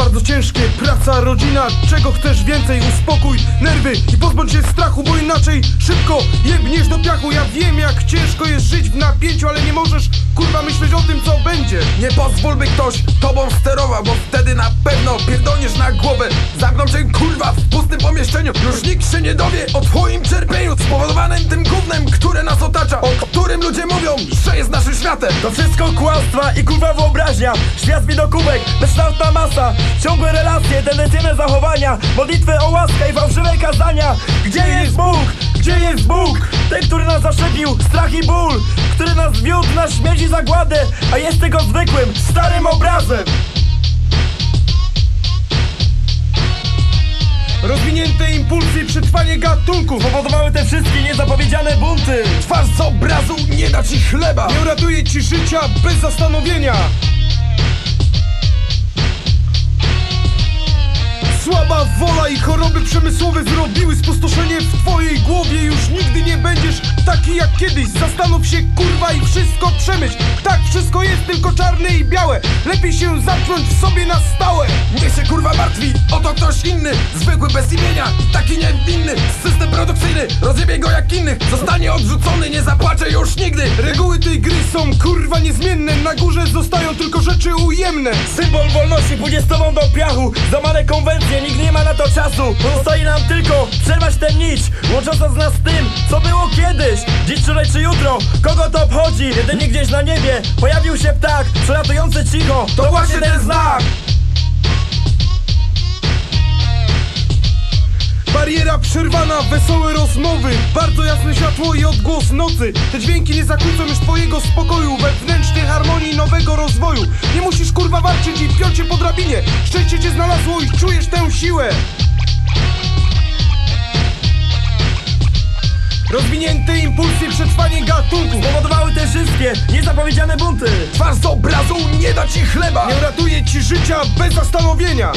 bardzo ciężkie. Praca, rodzina, czego chcesz więcej? Uspokój nerwy i pozbądź się strachu Bo inaczej szybko jebniesz do piachu. Ja wiem jak ciężko jest żyć w napięciu Ale nie możesz kurwa myśleć o tym co będzie. Nie pozwól by ktoś tobą sterował Bo wtedy na pewno pierdolniesz na głowę. Zamkną cię kurwa w pustym pomieszczeniu. Już nikt się nie dowie o twoim cierpieniu Spowodowanym tym gównem, które nas otacza. O że jest naszym światem. To wszystko kłamstwa i kurwa wyobraźnia. Świat widokówek, bezkształtna masa. Ciągłe relacje, tendencyjne zachowania. Modlitwy o łaskę i fałszywe kazania. Gdzie jest Bóg? Gdzie jest Bóg? Ten, który nas zaszczepił, strach i ból. Który nas wiódł na śmierć i zagładę. A jest tylko zwykłym, starym obrazem. Rozwinięte impulsy i przetrwanie gatunków. Powodowały te wszystkie niezapowiedziane bunty Twarz z obrazu nie da ci chleba. Nie uratuje ci życia bez zastanowienia. Słaba wola i choroby przemysłowe zrobiły spustoszenie w twojej głowie. Już nigdy nie będziesz taki jak kiedyś Zastanów się kurwa i wszystko przemyśl. Tak wszystko jest tylko czarne i białe. Lepiej się zatknąć w sobie na stałe. Niech się kurwa martwi, oto ktoś inny Zwykły bez imienia, taki niewinny. System produkcyjny, rozjebie go jak innych. Zostanie odrzucony, nie zapłacze niezmienne Na górze zostają tylko rzeczy ujemne. Symbol wolności pójdzie z tobą do piachu. Zamane konwencje, nikt nie ma na to czasu. Pozostaje nam tylko przerwać tę nić Łącząca z nas z tym, co było kiedyś. Dziś, wczoraj czy jutro, kogo to obchodzi? Jedynie gdzieś na niebie pojawił się ptak Przelatujący cicho, to właśnie ten znak Bariera przerwana, wesołe rozmowy. Bardzo jasne światło i odgłos nocy. Te dźwięki nie zakłócą już twojego spokoju. Wewnętrznej harmonii nowego rozwoju. Nie musisz kurwa walczyć i piąć się po drabinie. Szczęście cię znalazło i czujesz tę siłę. Rozwinięte impulsy, przetrwanie gatunków Powodowały te wszystkie niezapowiedziane bunty. Twarz z obrazu nie da ci chleba. Nie uratuje ci życia bez zastanowienia